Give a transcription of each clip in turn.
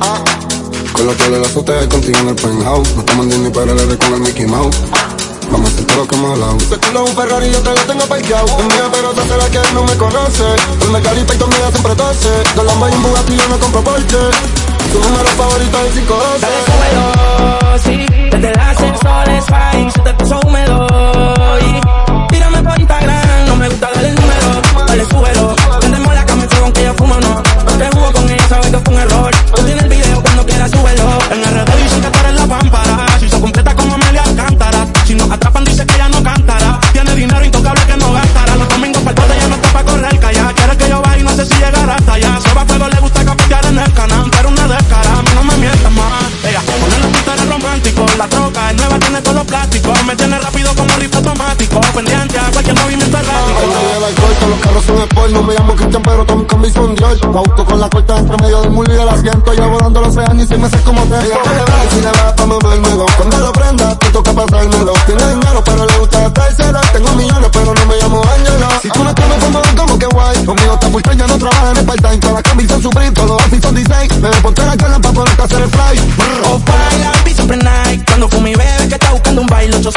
Ah. Con los que le la azotea contigo en el penthouse. No estamos ni para el con el Mickey Mouse. Vamos a hacer todo lo que hemos hablado. Ese culo es un Ferrari y yo te lo tengo parqueado. Es mía, pero te la que no me conoce. El mecánico y comida siempre tose. De Lamba y un Bugatti yo no compro Porsche. Tu número favorito es 512. Dale, súbelo, sí. No me llamo Cristian pero Tom con Vision Dior Tu auto con la corta entre medio del muro y del asiento Ya volando los océanos y sin meses como te Ella me va al cine va pa' movérmelo Cuando lo prenda te toca pasármelo Tiene dinero pero le gusta gastárselo Tengo millones pero no me llamo Ángelo Si tú no estás como como que guay Conmigo está full ya no trabaja en el part-time Todas son super todos los outfits son design. Me deporté la cola pa' poder hacer el fly. Oh, fly, la siempre night Cuando con mi bebé que está buscando un baile, yo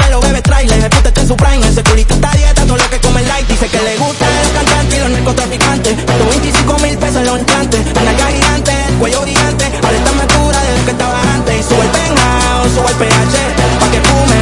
PH, pa' que fume.